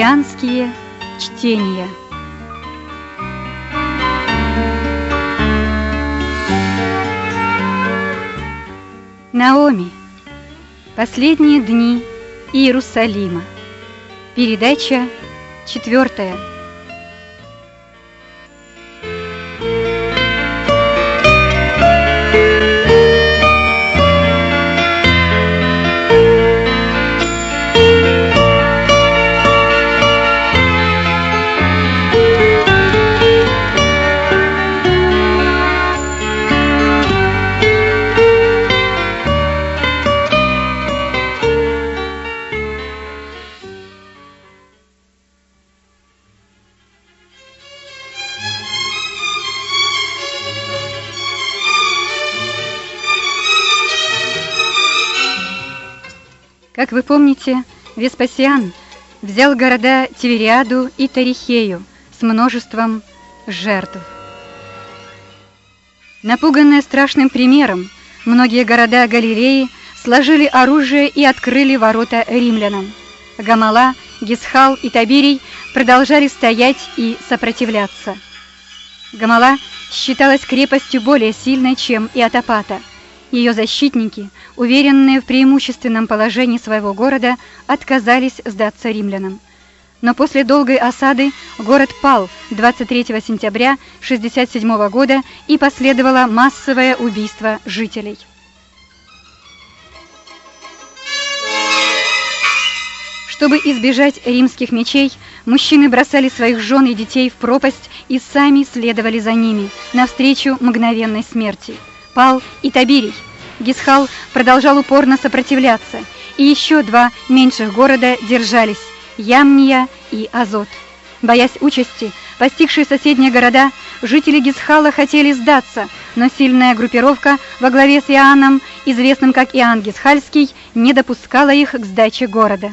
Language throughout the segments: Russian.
Христианские чтения. Наоми. Последние дни Иерусалима. Передача четвертая. Как вы помните, Веспасиан взял города Тивериаду и Тарихею с множеством жертв. Напуганные страшным примером, многие города Галилеи сложили оружие и открыли ворота римлянам. Гамала, Гисхал и Табирий продолжали стоять и сопротивляться. Гамала считалась крепостью более сильной, чем и Атапата – ее защитники, уверенные в преимущественном положении своего города, отказались сдаться римлянам. Но после долгой осады город пал 23 сентября 67 года и последовало массовое убийство жителей. Чтобы избежать римских мечей, мужчины бросали своих жен и детей в пропасть и сами следовали за ними, навстречу мгновенной смерти пал и Табирий. Гисхал продолжал упорно сопротивляться, и еще два меньших города держались – Ямния и Азот. Боясь участи, постигшие соседние города, жители Гисхала хотели сдаться, но сильная группировка во главе с Иоанном, известным как Иоанн Гисхальский, не допускала их к сдаче города.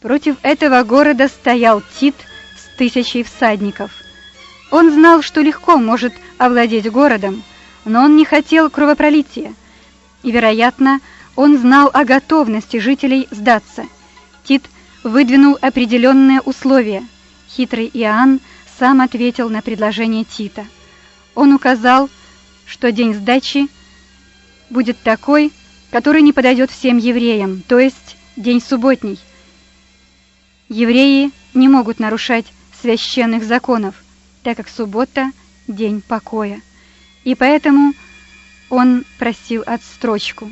Против этого города стоял Тит с тысячей всадников. Он знал, что легко может овладеть городом, но он не хотел кровопролития, и, вероятно, он знал о готовности жителей сдаться. Тит выдвинул определенные условия. Хитрый Иоанн сам ответил на предложение Тита. Он указал, что день сдачи будет такой, который не подойдет всем евреям, то есть день субботний. Евреи не могут нарушать священных законов, так как суббота – день покоя и поэтому он просил отстрочку.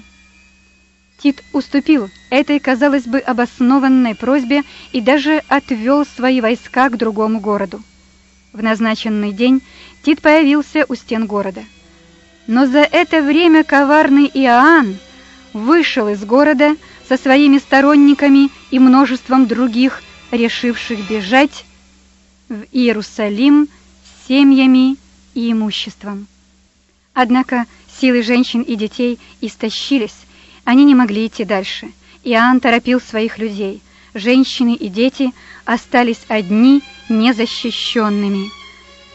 Тит уступил этой, казалось бы, обоснованной просьбе и даже отвел свои войска к другому городу. В назначенный день Тит появился у стен города. Но за это время коварный Иоанн вышел из города со своими сторонниками и множеством других, решивших бежать в Иерусалим с семьями и имуществом. Однако силы женщин и детей истощились, они не могли идти дальше. Иоанн торопил своих людей. Женщины и дети остались одни, незащищенными.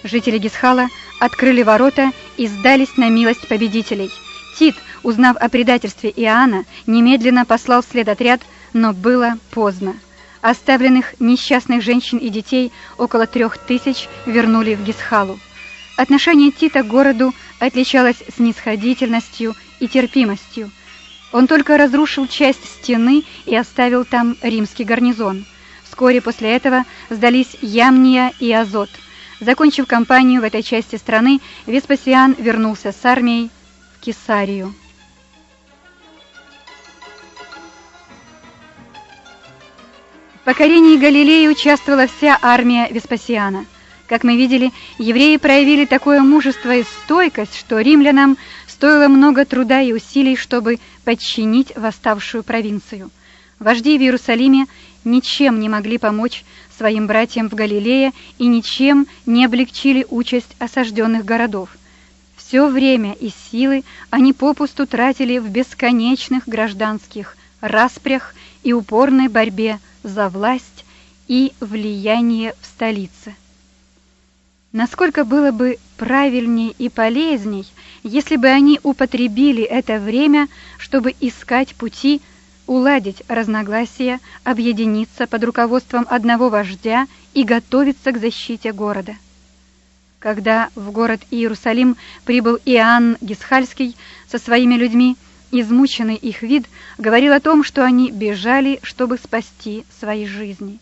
Жители Гисхала открыли ворота и сдались на милость победителей. Тит, узнав о предательстве Иоанна, немедленно послал вслед отряд, но было поздно. Оставленных несчастных женщин и детей около трех тысяч вернули в Гисхалу. Отношение Тита к городу отличалось снисходительностью и терпимостью. Он только разрушил часть стены и оставил там римский гарнизон. Вскоре после этого сдались Ямния и Азот. Закончив кампанию в этой части страны, Веспасиан вернулся с армией в Кесарию. В покорении Галилеи участвовала вся армия Веспасиана – как мы видели, евреи проявили такое мужество и стойкость, что римлянам стоило много труда и усилий, чтобы подчинить восставшую провинцию. Вожди в Иерусалиме ничем не могли помочь своим братьям в Галилее и ничем не облегчили участь осажденных городов. Все время и силы они попусту тратили в бесконечных гражданских распрях и упорной борьбе за власть и влияние в столице. Насколько было бы правильней и полезней, если бы они употребили это время, чтобы искать пути уладить разногласия, объединиться под руководством одного вождя и готовиться к защите города. Когда в город Иерусалим прибыл Иоанн Гисхальский со своими людьми, измученный их вид говорил о том, что они бежали, чтобы спасти свои жизни.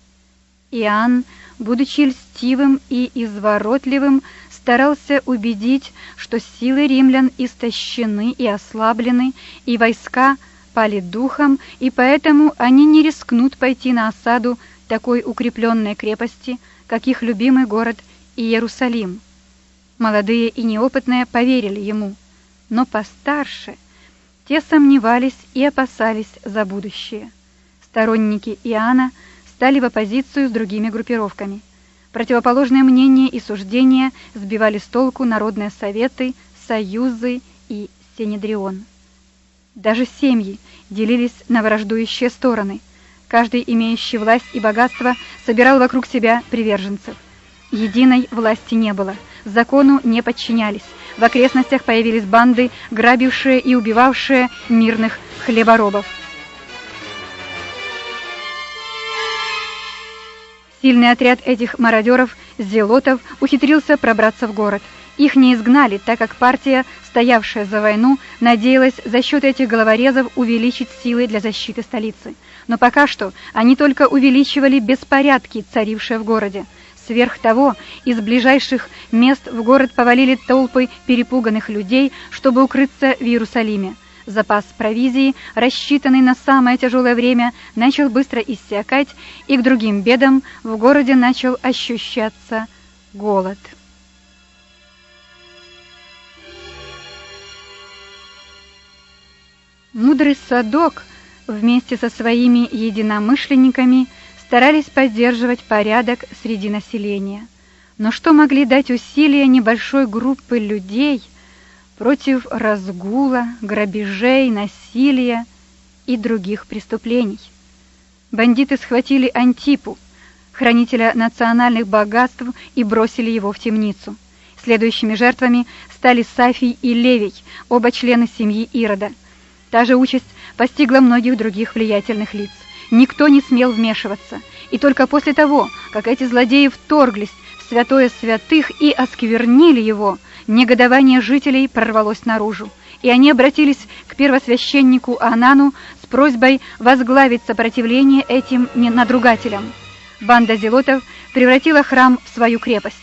Иоанн, будучи льстивым и изворотливым, старался убедить, что силы римлян истощены и ослаблены, и войска пали духом, и поэтому они не рискнут пойти на осаду такой укрепленной крепости, как их любимый город Иерусалим. Молодые и неопытные поверили ему, но постарше те сомневались и опасались за будущее. Сторонники Иоанна стали в оппозицию с другими группировками. Противоположные мнения и суждения сбивали с толку народные советы, союзы и Синедрион. Даже семьи делились на враждующие стороны. Каждый, имеющий власть и богатство, собирал вокруг себя приверженцев. Единой власти не было, закону не подчинялись. В окрестностях появились банды, грабившие и убивавшие мирных хлеборобов. Сильный отряд этих мародеров, зелотов, ухитрился пробраться в город. Их не изгнали, так как партия, стоявшая за войну, надеялась за счет этих головорезов увеличить силы для защиты столицы. Но пока что они только увеличивали беспорядки, царившие в городе. Сверх того, из ближайших мест в город повалили толпы перепуганных людей, чтобы укрыться в Иерусалиме. Запас провизии, рассчитанный на самое тяжелое время, начал быстро иссякать, и к другим бедам в городе начал ощущаться голод. Мудрый садок вместе со своими единомышленниками старались поддерживать порядок среди населения. Но что могли дать усилия небольшой группы людей – против разгула, грабежей, насилия и других преступлений. Бандиты схватили Антипу, хранителя национальных богатств, и бросили его в темницу. Следующими жертвами стали Сафий и Левий, оба члены семьи Ирода. Та же участь постигла многих других влиятельных лиц. Никто не смел вмешиваться, и только после того, как эти злодеи вторглись в святое святых и осквернили его, Негодование жителей прорвалось наружу, и они обратились к первосвященнику Анану с просьбой возглавить сопротивление этим надругателям. Банда зелотов превратила храм в свою крепость.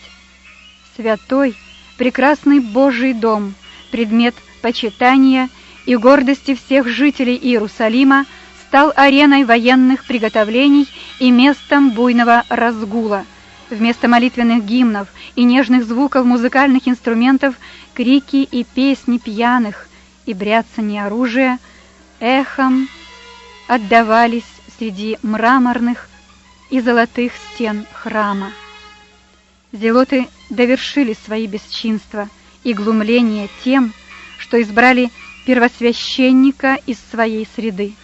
Святой, прекрасный Божий дом, предмет почитания и гордости всех жителей Иерусалима, стал ареной военных приготовлений и местом буйного разгула – Вместо молитвенных гимнов и нежных звуков музыкальных инструментов крики и песни пьяных и бряцание оружия эхом отдавались среди мраморных и золотых стен храма. Зелоты довершили свои бесчинства и глумление тем, что избрали первосвященника из своей среды.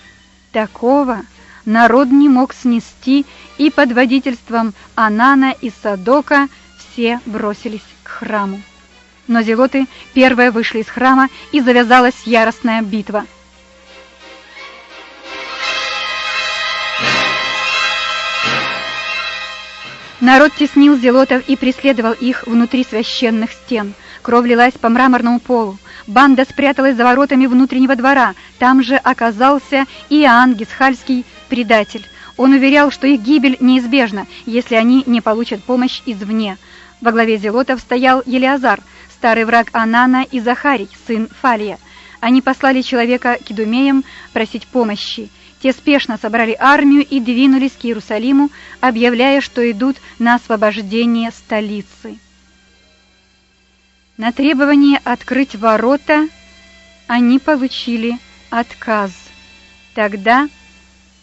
Такого народ не мог снести, и под водительством Анана и Садока все бросились к храму. Но зелоты первые вышли из храма, и завязалась яростная битва. Народ теснил зелотов и преследовал их внутри священных стен. Кровь лилась по мраморному полу. Банда спряталась за воротами внутреннего двора. Там же оказался Иоанн Гисхальский, предатель. Он уверял, что их гибель неизбежна, если они не получат помощь извне. Во главе зелотов стоял Елиазар, старый враг Анана и Захарий, сын Фалия. Они послали человека к Идумеям просить помощи. Те спешно собрали армию и двинулись к Иерусалиму, объявляя, что идут на освобождение столицы. На требование открыть ворота они получили отказ. Тогда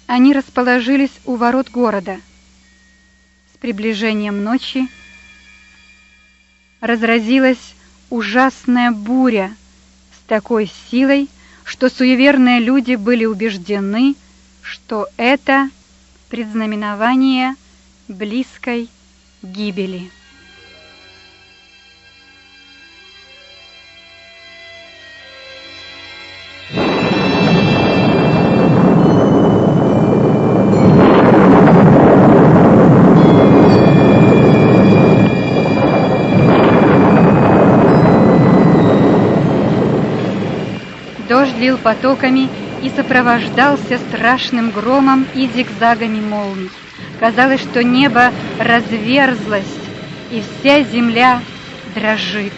они расположились у ворот города. С приближением ночи разразилась ужасная буря с такой силой, что суеверные люди были убеждены, что это предзнаменование близкой гибели. Бил потоками и сопровождался страшным громом и зигзагами молний. Казалось, что небо разверзлось, и вся земля дрожит.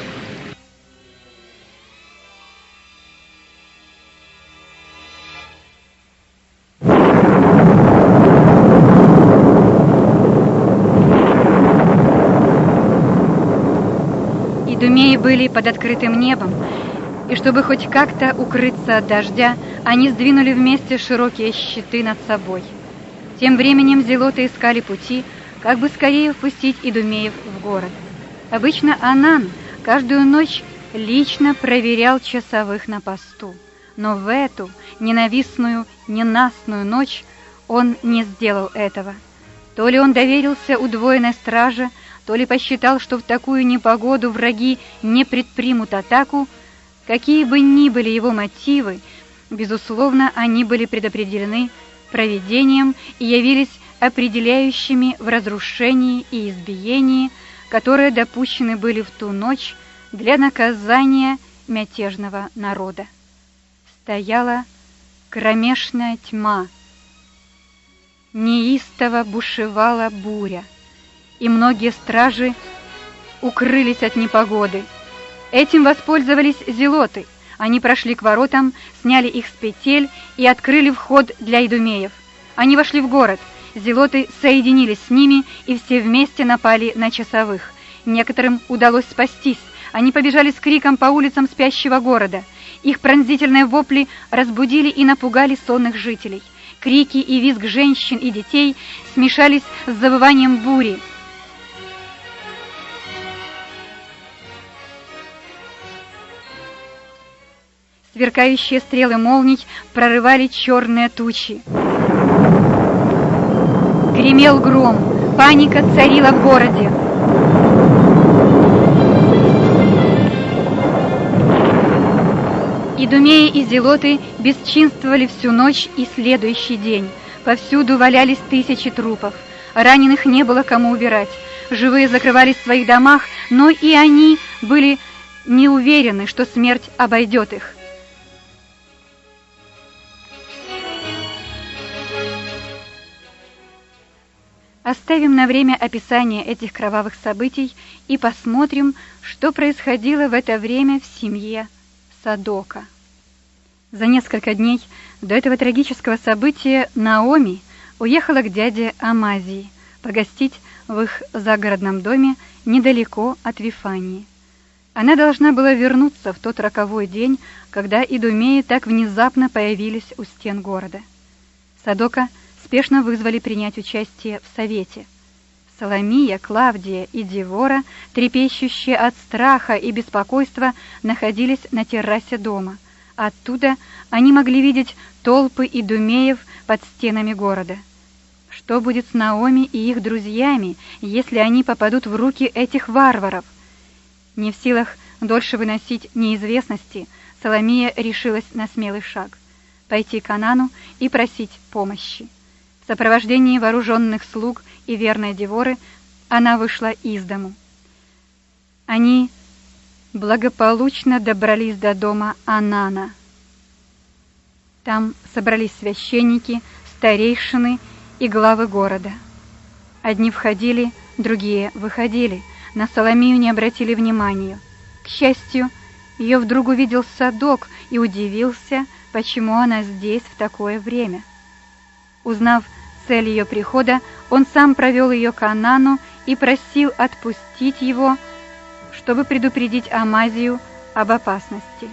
Идумеи были под открытым небом, и чтобы хоть как-то укрыться от дождя, они сдвинули вместе широкие щиты над собой. Тем временем зелоты искали пути, как бы скорее впустить Идумеев в город. Обычно Анан каждую ночь лично проверял часовых на посту, но в эту ненавистную, ненастную ночь он не сделал этого. То ли он доверился удвоенной страже, то ли посчитал, что в такую непогоду враги не предпримут атаку, Какие бы ни были его мотивы, безусловно, они были предопределены провидением и явились определяющими в разрушении и избиении, которые допущены были в ту ночь для наказания мятежного народа. Стояла кромешная тьма, неистово бушевала буря, и многие стражи укрылись от непогоды – Этим воспользовались зелоты. Они прошли к воротам, сняли их с петель и открыли вход для идумеев. Они вошли в город. Зелоты соединились с ними и все вместе напали на часовых. Некоторым удалось спастись. Они побежали с криком по улицам спящего города. Их пронзительные вопли разбудили и напугали сонных жителей. Крики и визг женщин и детей смешались с завыванием бури. Сверкающие стрелы молний прорывали черные тучи. Гремел гром, паника царила в городе. Идумеи и зелоты бесчинствовали всю ночь и следующий день. Повсюду валялись тысячи трупов. Раненых не было кому убирать. Живые закрывались в своих домах, но и они были не уверены, что смерть обойдет их. Оставим на время описание этих кровавых событий и посмотрим, что происходило в это время в семье Садока. За несколько дней до этого трагического события Наоми уехала к дяде Амазии погостить в их загородном доме недалеко от Вифании. Она должна была вернуться в тот роковой день, когда идумеи так внезапно появились у стен города. Садока – спешно вызвали принять участие в совете. Соломия, Клавдия и Девора, трепещущие от страха и беспокойства, находились на террасе дома. Оттуда они могли видеть толпы идумеев под стенами города. Что будет с Наоми и их друзьями, если они попадут в руки этих варваров? Не в силах дольше выносить неизвестности, Соломия решилась на смелый шаг — пойти к Анану и просить помощи сопровождении вооруженных слуг и верной Деворы она вышла из дому. Они благополучно добрались до дома Анана. Там собрались священники, старейшины и главы города. Одни входили, другие выходили, на Соломию не обратили внимания. К счастью, ее вдруг увидел садок и удивился, почему она здесь в такое время. Узнав, цель ее прихода, он сам провел ее к Анану и просил отпустить его, чтобы предупредить Амазию об опасности.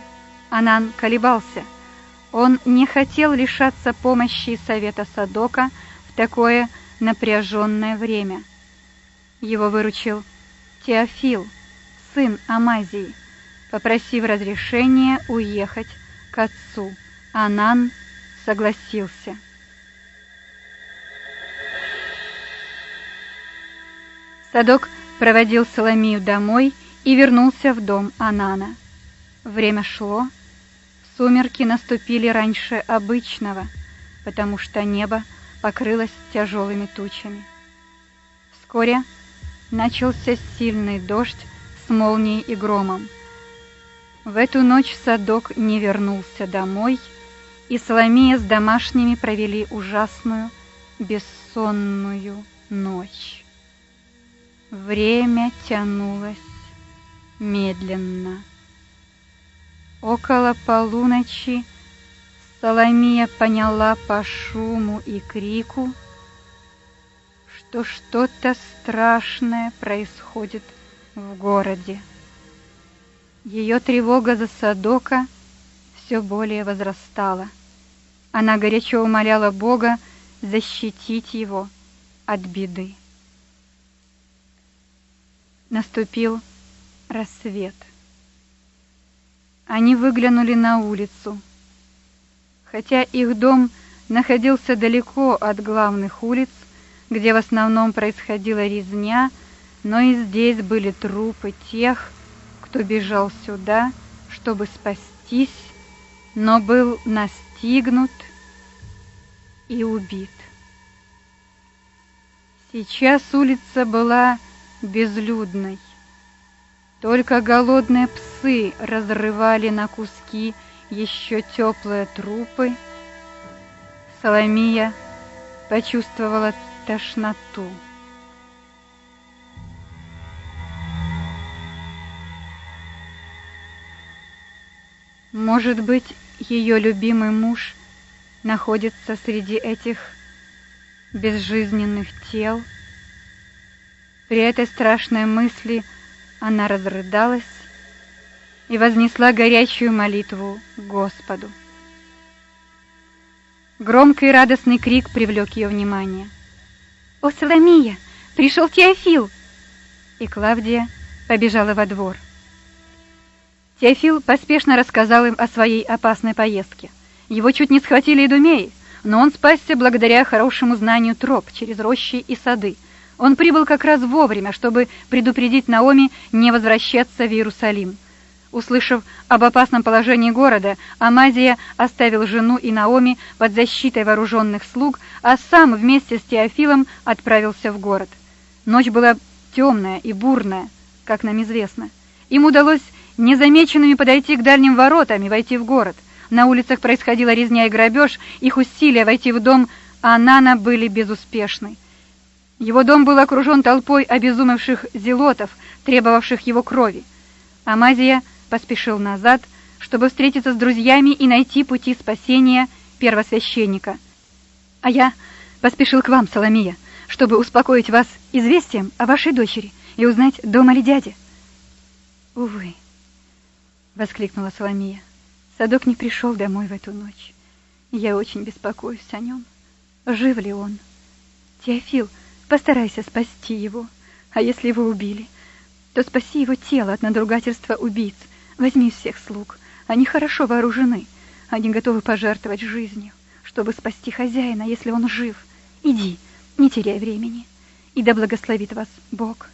Анан колебался. Он не хотел лишаться помощи совета Садока в такое напряженное время. Его выручил Теофил, сын Амазии, попросив разрешения уехать к отцу. Анан согласился. Садок проводил Соломию домой и вернулся в дом Анана. Время шло, сумерки наступили раньше обычного, потому что небо покрылось тяжелыми тучами. Вскоре начался сильный дождь с молнией и громом. В эту ночь Садок не вернулся домой, и Соломея с домашними провели ужасную бессонную ночь. Время тянулось медленно. Около полуночи Соломия поняла по шуму и крику, что что-то страшное происходит в городе. Ее тревога за Садока все более возрастала. Она горячо умоляла Бога защитить его от беды. Наступил рассвет. Они выглянули на улицу. Хотя их дом находился далеко от главных улиц, где в основном происходила резня, но и здесь были трупы тех, кто бежал сюда, чтобы спастись, но был настигнут и убит. Сейчас улица была безлюдной. Только голодные псы разрывали на куски еще теплые трупы. Соломия почувствовала тошноту. Может быть, ее любимый муж находится среди этих безжизненных тел? При этой страшной мысли она разрыдалась и вознесла горячую молитву Господу. Громкий радостный крик привлек ее внимание. «О, Соломия! Пришел Теофил!» И Клавдия побежала во двор. Теофил поспешно рассказал им о своей опасной поездке. Его чуть не схватили идумеи, но он спасся благодаря хорошему знанию троп через рощи и сады. Он прибыл как раз вовремя, чтобы предупредить Наоми не возвращаться в Иерусалим. Услышав об опасном положении города, Амазия оставил жену и Наоми под защитой вооруженных слуг, а сам вместе с Теофилом отправился в город. Ночь была темная и бурная, как нам известно. Им удалось незамеченными подойти к дальним воротам и войти в город. На улицах происходила резня и грабеж, их усилия войти в дом Анана были безуспешны. Его дом был окружен толпой обезумевших зелотов, требовавших его крови. Амазия поспешил назад, чтобы встретиться с друзьями и найти пути спасения первосвященника. А я поспешил к вам, Соломия, чтобы успокоить вас известием о вашей дочери и узнать, дома ли дядя. Увы, воскликнула Соломия. Садок не пришел домой в эту ночь. Я очень беспокоюсь о нем. Жив ли он? Теофил, постарайся спасти его. А если его убили, то спаси его тело от надругательства убийц. Возьми всех слуг. Они хорошо вооружены. Они готовы пожертвовать жизнью, чтобы спасти хозяина, если он жив. Иди, не теряй времени. И да благословит вас Бог.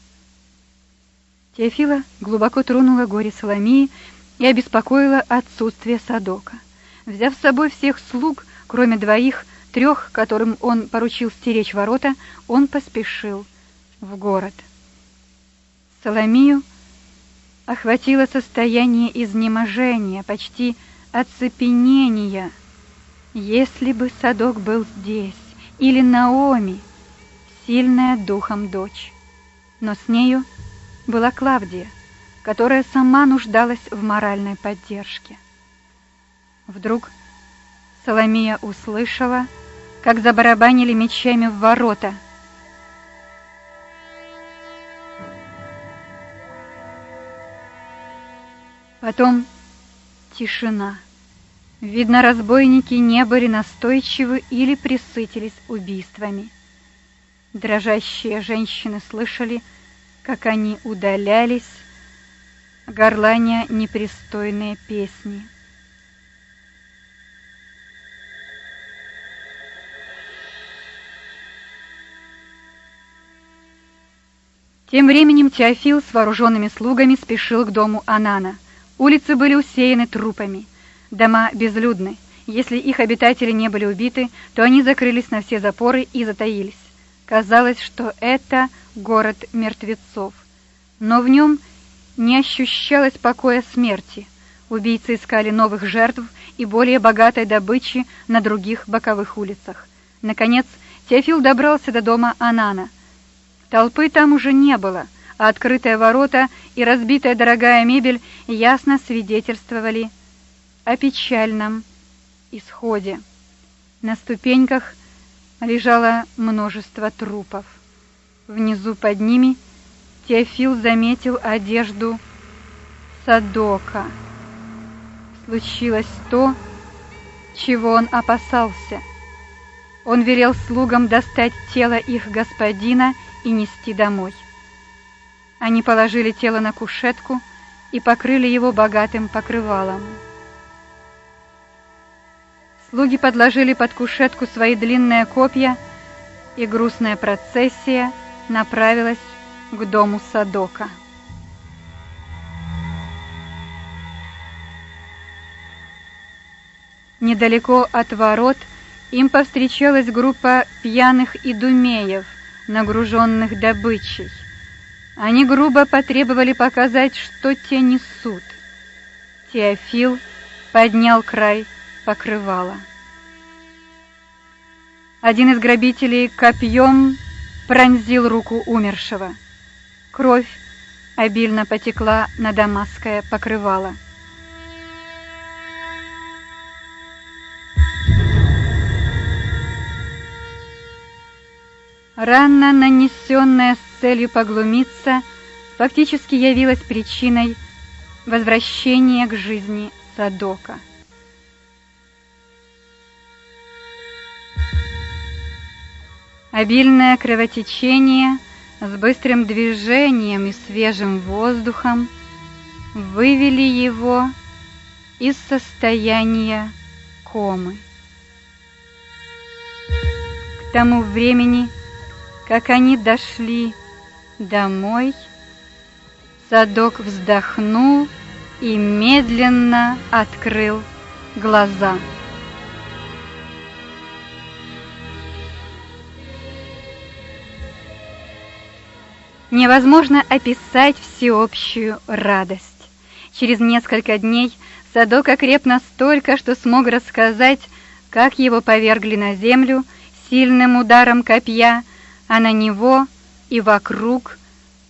Теофила глубоко тронула горе Соломии и обеспокоила отсутствие Садока. Взяв с собой всех слуг, кроме двоих, трех, которым он поручил стеречь ворота, он поспешил в город. Соломию охватило состояние изнеможения, почти оцепенения. Если бы Садок был здесь, или Наоми, сильная духом дочь. Но с нею была Клавдия, которая сама нуждалась в моральной поддержке. Вдруг Соломия услышала, как забарабанили мечами в ворота — Потом тишина. Видно, разбойники не были настойчивы или присытились убийствами. Дрожащие женщины слышали, как они удалялись, горланя непристойные песни. Тем временем Теофил с вооруженными слугами спешил к дому Анана. Улицы были усеяны трупами, дома безлюдны. Если их обитатели не были убиты, то они закрылись на все запоры и затаились. Казалось, что это город мертвецов. Но в нем не ощущалось покоя смерти. Убийцы искали новых жертв и более богатой добычи на других боковых улицах. Наконец, Теофил добрался до дома Анана. Толпы там уже не было, а открытые ворота и разбитая дорогая мебель ясно свидетельствовали о печальном исходе. На ступеньках лежало множество трупов. Внизу под ними Теофил заметил одежду Садока. Случилось то, чего он опасался. Он велел слугам достать тело их господина и нести домой. Они положили тело на кушетку и покрыли его богатым покрывалом. Слуги подложили под кушетку свои длинные копья, и грустная процессия направилась к дому Садока. Недалеко от ворот им повстречалась группа пьяных идумеев, нагруженных добычей. Они грубо потребовали показать, что те несут. Теофил поднял край покрывала. Один из грабителей копьем пронзил руку умершего. Кровь обильно потекла на дамасское покрывало. Рана, нанесенная с целью поглумиться, фактически явилась причиной возвращения к жизни Садока. Обильное кровотечение с быстрым движением и свежим воздухом вывели его из состояния комы. К тому времени, как они дошли домой, Садок вздохнул и медленно открыл глаза. Невозможно описать всеобщую радость. Через несколько дней Садок окреп настолько, что смог рассказать, как его повергли на землю сильным ударом копья, а на него и вокруг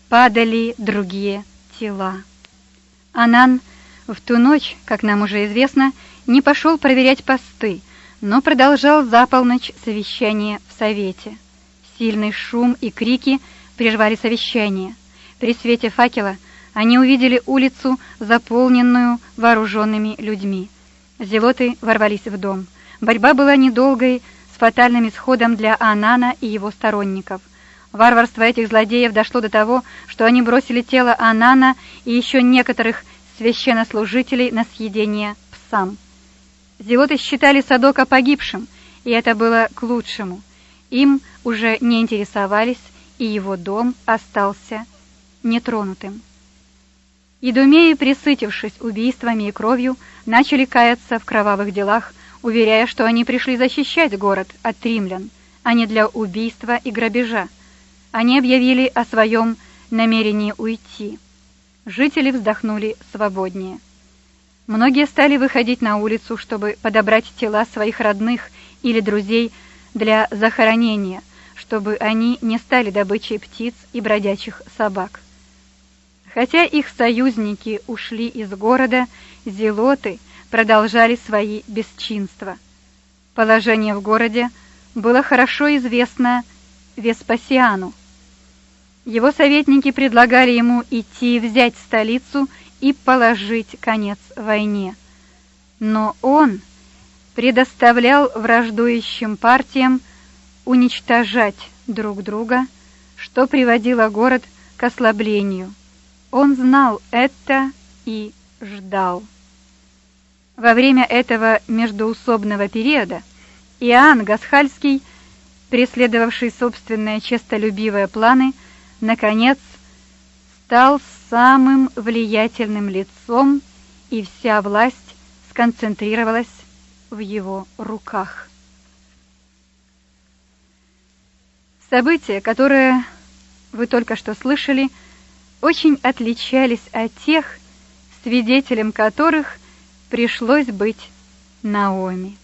падали другие тела. Анан в ту ночь, как нам уже известно, не пошел проверять посты, но продолжал за полночь совещание в совете. Сильный шум и крики – прервали совещание. При свете факела они увидели улицу, заполненную вооруженными людьми. Зелоты ворвались в дом. Борьба была недолгой, фатальным исходом для Анана и его сторонников. Варварство этих злодеев дошло до того, что они бросили тело Анана и еще некоторых священнослужителей на съедение псам. Зелоты считали Садока погибшим, и это было к лучшему. Им уже не интересовались и его дом остался нетронутым. Идумеи, присытившись убийствами и кровью, начали каяться в кровавых делах, уверяя, что они пришли защищать город от римлян, а не для убийства и грабежа. Они объявили о своем намерении уйти. Жители вздохнули свободнее. Многие стали выходить на улицу, чтобы подобрать тела своих родных или друзей для захоронения – чтобы они не стали добычей птиц и бродячих собак. Хотя их союзники ушли из города, зелоты продолжали свои бесчинства. Положение в городе было хорошо известно Веспасиану. Его советники предлагали ему идти взять столицу и положить конец войне. Но он предоставлял враждующим партиям уничтожать друг друга, что приводило город к ослаблению. Он знал это и ждал. Во время этого междоусобного периода Иоанн Гасхальский, преследовавший собственные честолюбивые планы, наконец стал самым влиятельным лицом, и вся власть сконцентрировалась в его руках. События, которые вы только что слышали, очень отличались от тех, свидетелем которых пришлось быть Наоми.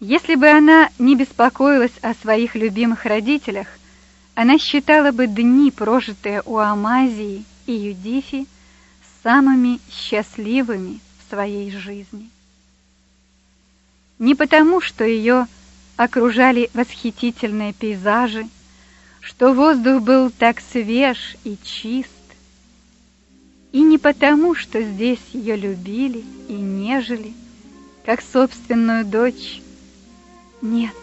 Если бы она не беспокоилась о своих любимых родителях, она считала бы дни, прожитые у Амазии и Юдифи, самыми счастливыми в своей жизни. Не потому, что ее окружали восхитительные пейзажи, что воздух был так свеж и чист, и не потому, что здесь ее любили и нежели, как собственную дочь. Нет,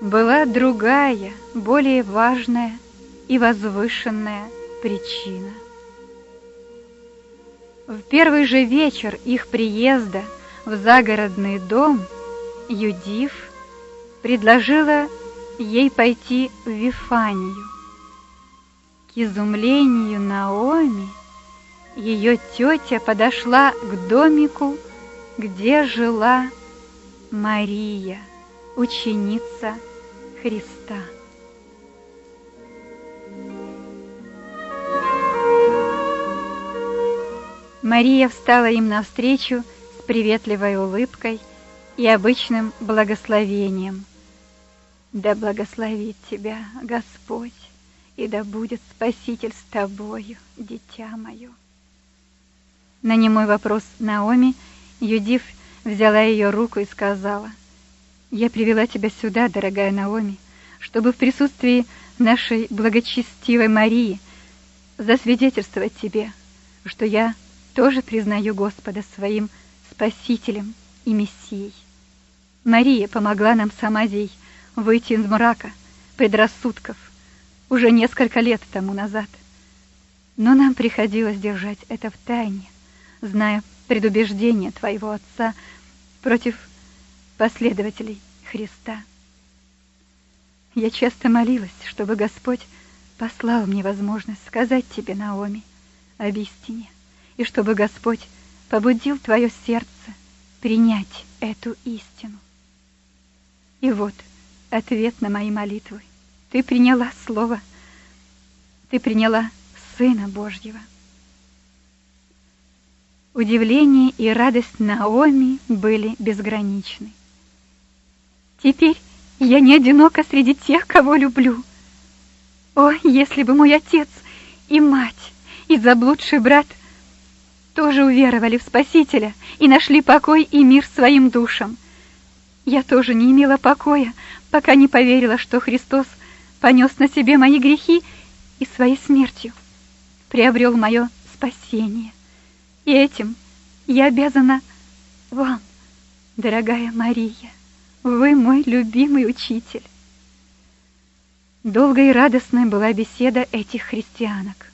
была другая, более важная и возвышенная причина. В первый же вечер их приезда в загородный дом Юдив предложила ей пойти в Вифанию. К изумлению Наоми ее тетя подошла к домику, где жила Мария, ученица Христа. Мария встала им навстречу с приветливой улыбкой и обычным благословением. Да благословит тебя Господь, и да будет Спаситель с тобою, дитя мое. На немой вопрос Наоми Юдив взяла ее руку и сказала, «Я привела тебя сюда, дорогая Наоми, чтобы в присутствии нашей благочестивой Марии засвидетельствовать тебе, что я тоже признаю Господа своим Спасителем и Мессией. Мария помогла нам с Амазией выйти из мрака, предрассудков, уже несколько лет тому назад. Но нам приходилось держать это в тайне, зная предубеждение твоего отца против последователей Христа. Я часто молилась, чтобы Господь послал мне возможность сказать тебе, Наоми, об истине и чтобы Господь побудил твое сердце принять эту истину. И вот ответ на мои молитвы. Ты приняла Слово, ты приняла Сына Божьего. Удивление и радость Наоми были безграничны. Теперь я не одинока среди тех, кого люблю. О, если бы мой отец и мать и заблудший брат — тоже уверовали в Спасителя и нашли покой и мир своим душам. Я тоже не имела покоя, пока не поверила, что Христос понес на себе мои грехи и своей смертью приобрел мое спасение. И этим я обязана вам, дорогая Мария. Вы мой любимый учитель. Долгой и радостной была беседа этих христианок.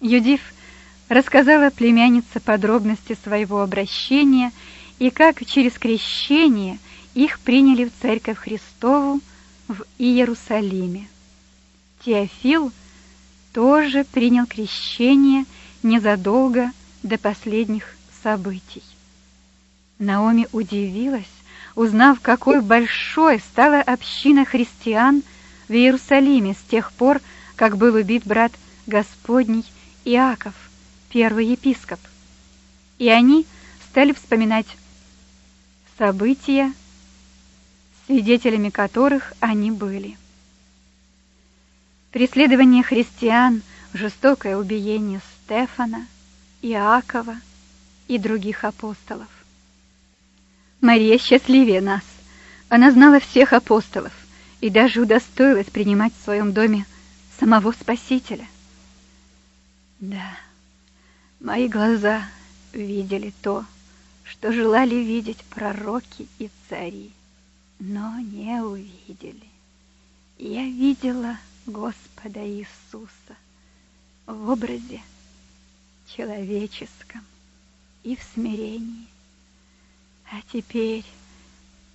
Юдив рассказала племянница подробности своего обращения и как через крещение их приняли в Церковь Христову в Иерусалиме. Теофил тоже принял крещение незадолго до последних событий. Наоми удивилась, узнав, какой большой стала община христиан в Иерусалиме с тех пор, как был убит брат Господний Иаков – первый епископ. И они стали вспоминать события, свидетелями которых они были. Преследование христиан, жестокое убиение Стефана, Иакова и других апостолов. Мария счастливее нас. Она знала всех апостолов и даже удостоилась принимать в своем доме самого Спасителя. Да. Мои глаза видели то, что желали видеть пророки и цари, но не увидели. Я видела Господа Иисуса в образе человеческом и в смирении. А теперь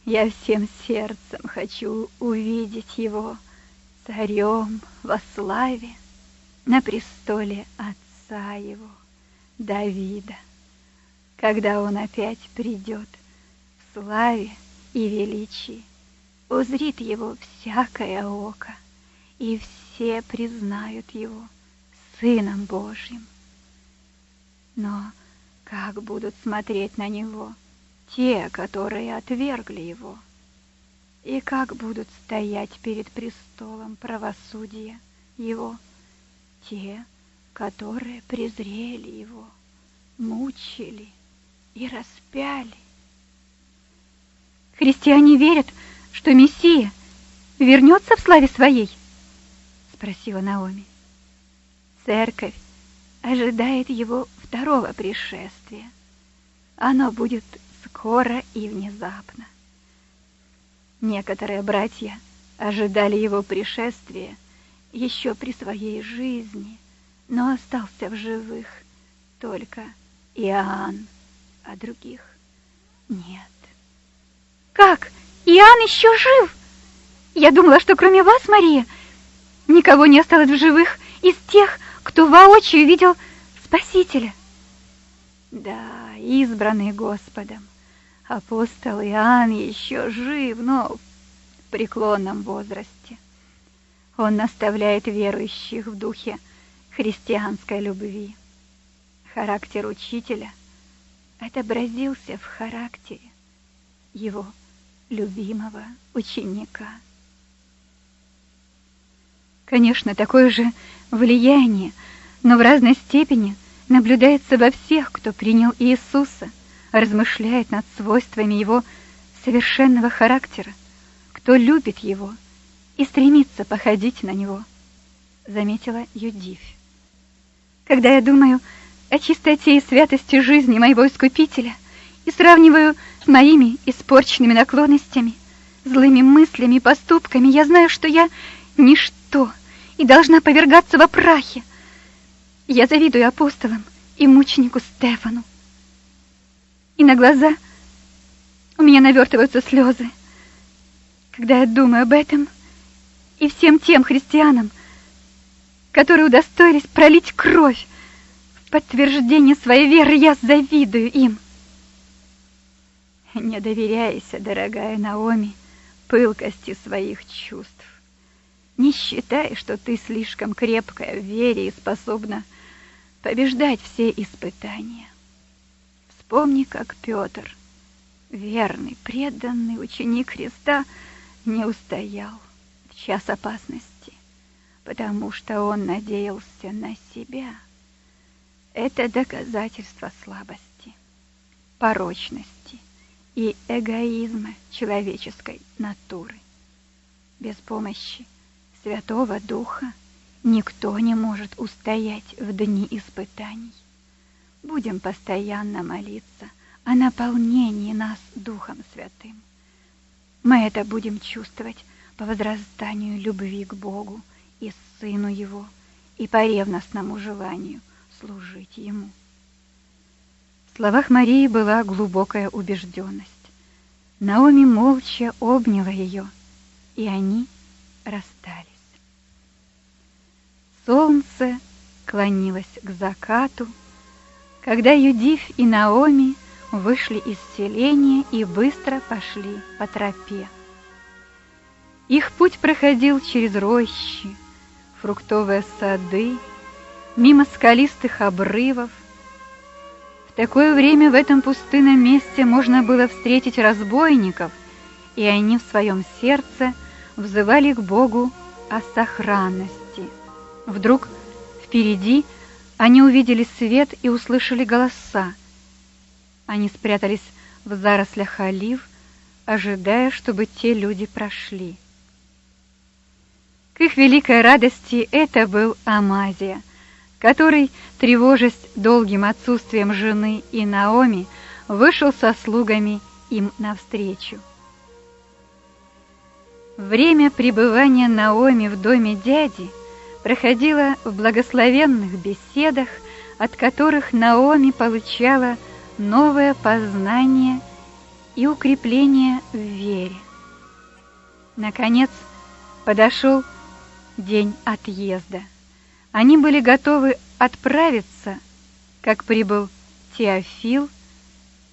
я всем сердцем хочу увидеть Его царем во славе на престоле Отца Его. Давида, когда он опять придет в славе и величии, узрит его всякое око, и все признают его Сыном Божьим. Но как будут смотреть на него те, которые отвергли его, и как будут стоять перед престолом правосудия его те, которые презрели его, мучили и распяли. Христиане верят, что Мессия вернется в славе своей? Спросила Наоми. Церковь ожидает его второго пришествия. Оно будет скоро и внезапно. Некоторые братья ожидали его пришествия еще при своей жизни, но остался в живых только Иоанн, а других нет. Как? Иоанн еще жив? Я думала, что кроме вас, Мария, никого не осталось в живых из тех, кто воочию видел Спасителя. Да, избранный Господом. Апостол Иоанн еще жив, но в преклонном возрасте. Он наставляет верующих в духе христианской любви. Характер учителя отобразился в характере его любимого ученика. Конечно, такое же влияние, но в разной степени наблюдается во всех, кто принял Иисуса, размышляет над свойствами его совершенного характера, кто любит его и стремится походить на него, заметила Юдивь. Когда я думаю о чистоте и святости жизни моего Искупителя и сравниваю с моими испорченными наклонностями, злыми мыслями и поступками, я знаю, что я ничто, и должна повергаться во прахе. Я завидую апостолам и мученику Стефану. И на глаза у меня навертываются слезы, когда я думаю об этом и всем тем христианам, которые удостоились пролить кровь в подтверждение своей веры, я завидую им. Не доверяйся, дорогая Наоми, пылкости своих чувств. Не считай, что ты слишком крепкая в вере и способна побеждать все испытания. Вспомни, как Петр, верный, преданный ученик Христа, не устоял в час опасности, потому что он надеялся на себя. Это доказательство слабости, порочности и эгоизма человеческой натуры. Без помощи Святого Духа никто не может устоять в дни испытаний. Будем постоянно молиться о наполнении нас Духом Святым. Мы это будем чувствовать по возрастанию любви к Богу и Сыну Его и по ревностному желанию служить Ему. В словах Марии была глубокая убежденность. Наоми молча обняла ее, и они расстались. Солнце клонилось к закату, когда Юдив и Наоми вышли из селения и быстро пошли по тропе. Их путь проходил через рощи, фруктовые сады, мимо скалистых обрывов. В такое время в этом пустынном месте можно было встретить разбойников, и они в своем сердце взывали к Богу о сохранности. Вдруг впереди они увидели свет и услышали голоса. Они спрятались в зарослях олив, ожидая, чтобы те люди прошли. К их великой радости это был Амазия, который, тревожась долгим отсутствием жены и Наоми, вышел со слугами им навстречу. Время пребывания Наоми в доме дяди – проходила в благословенных беседах, от которых Наоми получала новое познание и укрепление в вере. Наконец подошел день отъезда. Они были готовы отправиться, как прибыл Теофил,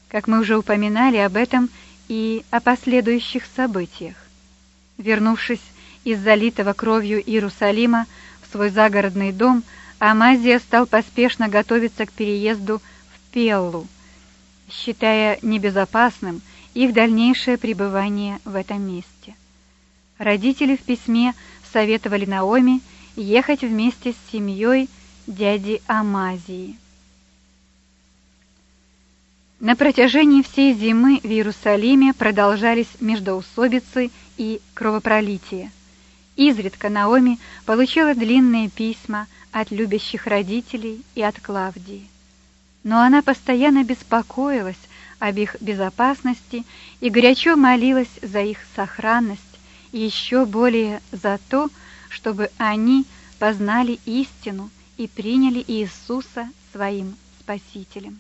как мы уже упоминали об этом и о последующих событиях. Вернувшись из залитого кровью Иерусалима, свой загородный дом, Амазия стал поспешно готовиться к переезду в Пеллу, считая небезопасным их дальнейшее пребывание в этом месте. Родители в письме советовали Наоми ехать вместе с семьей дяди Амазии. На протяжении всей зимы в Иерусалиме продолжались междоусобицы и кровопролитие. Изредка Наоми получила длинные письма от любящих родителей и от Клавдии. Но она постоянно беспокоилась об их безопасности и горячо молилась за их сохранность и еще более за то, чтобы они познали истину и приняли Иисуса своим Спасителем.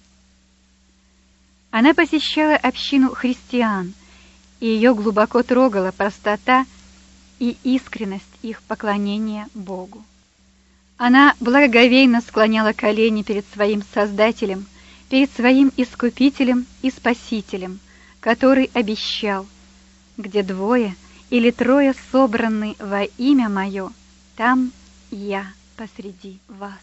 Она посещала общину христиан, и ее глубоко трогала простота и искренность их поклонения Богу. Она благоговейно склоняла колени перед своим Создателем, перед своим Искупителем и Спасителем, который обещал, где двое или трое собраны во имя Мое, там я посреди вас.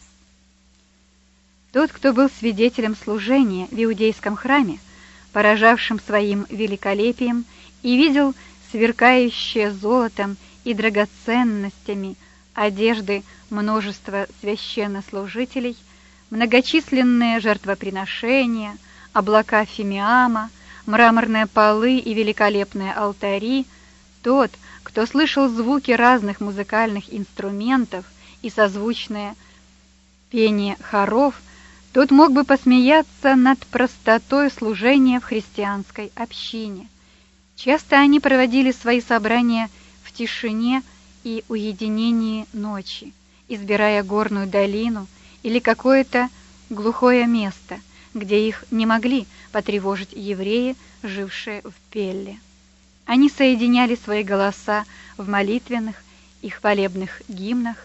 Тот, кто был свидетелем служения в иудейском храме, поражавшим своим великолепием, и видел сверкающие золотом и драгоценностями одежды множества священнослужителей, многочисленные жертвоприношения, облака фимиама, мраморные полы и великолепные алтари, тот, кто слышал звуки разных музыкальных инструментов и созвучное пение хоров, тот мог бы посмеяться над простотой служения в христианской общине. Часто они проводили свои собрания в тишине и уединении ночи, избирая горную долину или какое-то глухое место, где их не могли потревожить евреи, жившие в Пелле. Они соединяли свои голоса в молитвенных и хвалебных гимнах,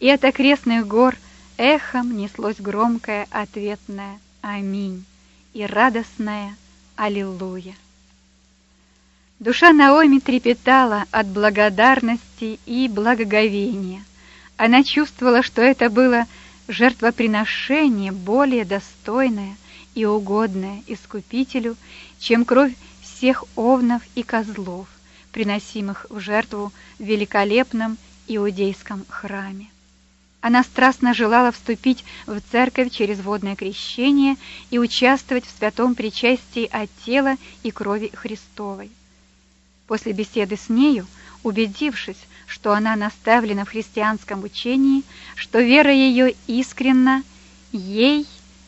и от окрестных гор – Эхом неслось громкое ответное «Аминь» и радостное «Аллилуйя». Душа Наоми трепетала от благодарности и благоговения. Она чувствовала, что это было жертвоприношение более достойное и угодное Искупителю, чем кровь всех овнов и козлов, приносимых в жертву в великолепном иудейском храме. Она страстно желала вступить в церковь через водное крещение и участвовать в святом причастии от тела и крови Христовой. После беседы с нею, убедившись, что она наставлена в христианском учении, что вера ее искренна, ей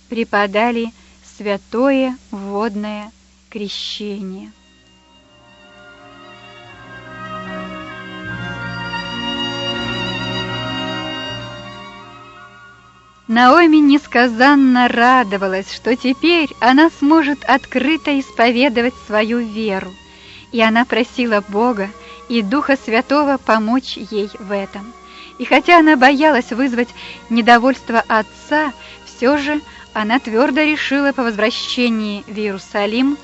преподали святое водное крещение. Наоми несказанно радовалась, что теперь она сможет открыто исповедовать свою веру, и она просила Бога и Духа Святого помочь ей в этом. И хотя она боялась вызвать недовольство отца, все же она твердо решила по возвращении в Иерусалим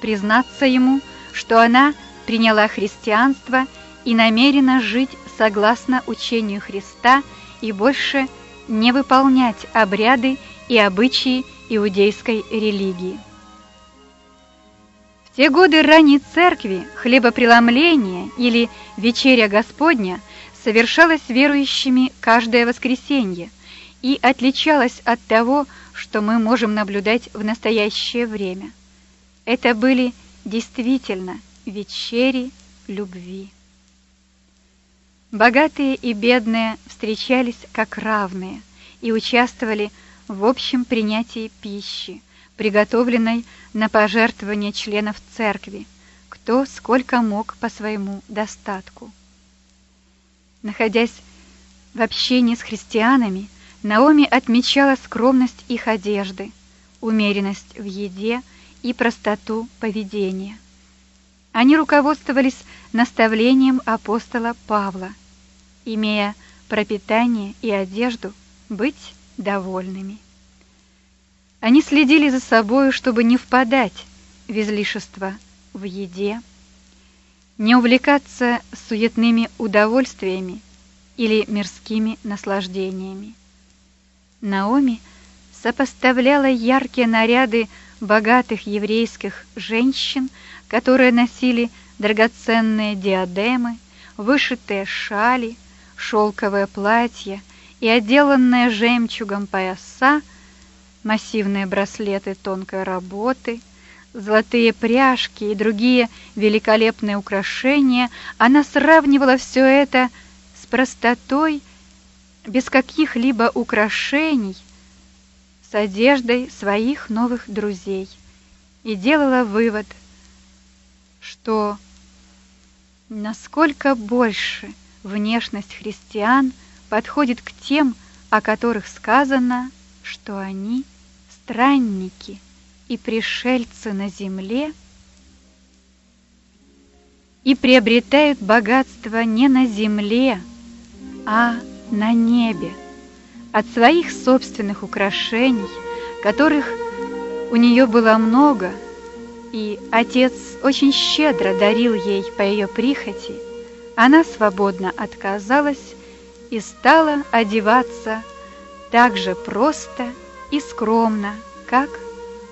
признаться ему, что она приняла христианство и намерена жить согласно учению Христа и больше не выполнять обряды и обычаи иудейской религии. Те годы ранней церкви хлебопреломление или вечеря Господня совершалось верующими каждое воскресенье и отличалось от того, что мы можем наблюдать в настоящее время. Это были действительно вечери любви. Богатые и бедные встречались как равные и участвовали в общем принятии пищи, приготовленной на пожертвование членов церкви, кто сколько мог по своему достатку. Находясь в общении с христианами, Наоми отмечала скромность их одежды, умеренность в еде и простоту поведения. Они руководствовались наставлением апостола Павла, имея пропитание и одежду, быть довольными. Они следили за собой, чтобы не впадать в излишество в еде, не увлекаться суетными удовольствиями или мирскими наслаждениями. Наоми сопоставляла яркие наряды богатых еврейских женщин, которые носили драгоценные диадемы, вышитые шали, шелковое платье и отделанные жемчугом пояса, массивные браслеты тонкой работы, золотые пряжки и другие великолепные украшения, она сравнивала все это с простотой, без каких-либо украшений, с одеждой своих новых друзей и делала вывод, что насколько больше внешность христиан подходит к тем, о которых сказано, что они странники и пришельцы на земле и приобретают богатство не на земле, а на небе от своих собственных украшений, которых у нее было много, и отец очень щедро дарил ей по ее прихоти, она свободно отказалась и стала одеваться так же просто и скромно, как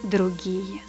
другие.